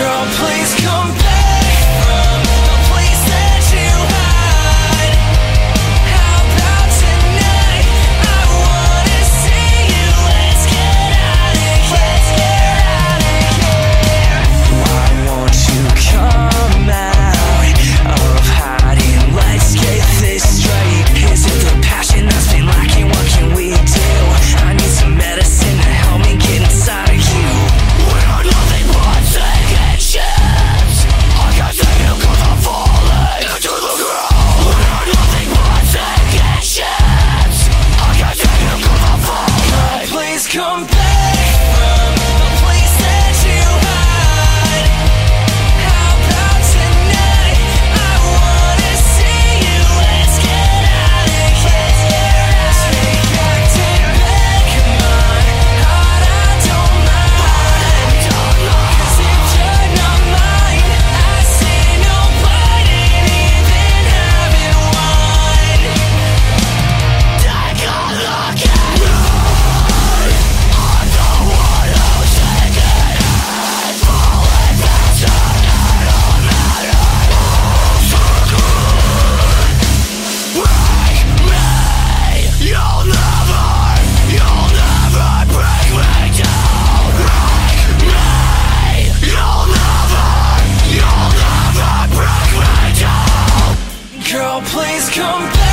Girl, please come come back.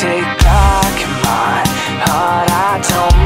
take back my heart. I don't.